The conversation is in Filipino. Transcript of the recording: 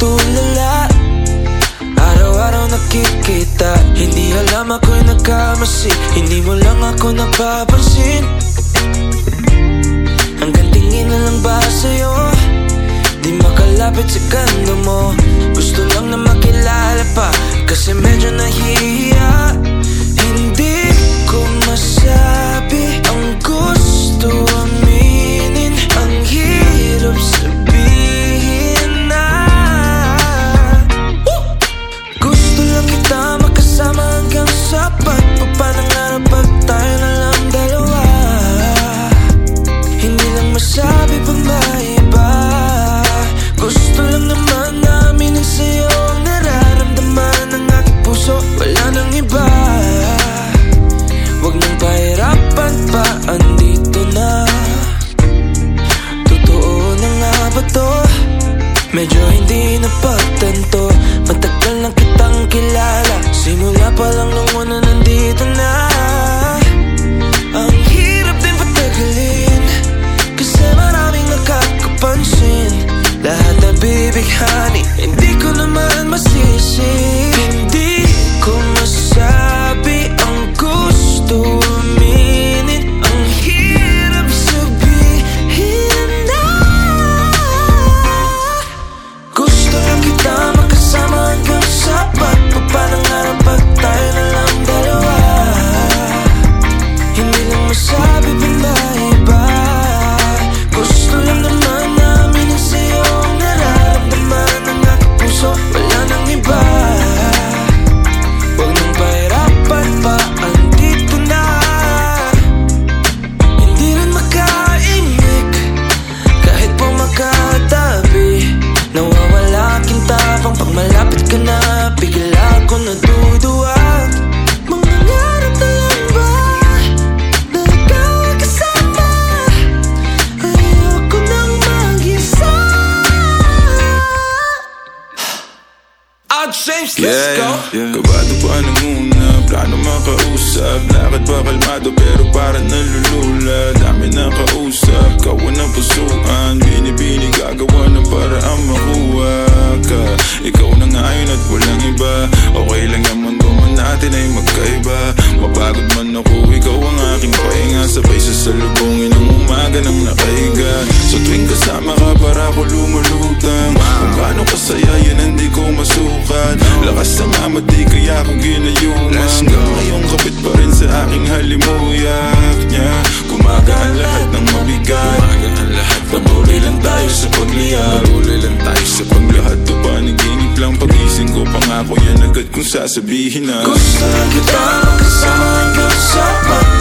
tulala Araw-araw nakikita Hindi alam ako'y nagkamasi. Hindi mo lang ako napapansin. Hanggang tingin na lang ba sa'yo? Di makalapit sa ganda mo. Gusto lang na makilala pa Kasi medyo nahihiya Hindi James, let's go. Kabado pa na muna, plano makausap. Lakad pa kalmado pero para nalulula. Dami na kausap, kawan ng pusuan. Binibini gagawa ng paraan makuha ka. Ikaw na ngayon at walang iba. Okay lang yung mundo man natin ay magkaiba Sabay sa salubungin ng umaga ng nakahiga So tuwing kasama ka para ako lumulutang Kung gaano kasaya yan hindi ko masukat Lakas ng amat di kaya ako ginayuman Hanggang ngayon kapit pa rin sa aking halimuyak niya. Gumagaan lahat ng mabigat. Gumagaan lahat. Patuloy lang tayo sa pagliyab Patuloy lang tayo sa paglahat to panaginip lang. Pagising ko pangako yan agad kung sasabihin na. Gusto kita makasama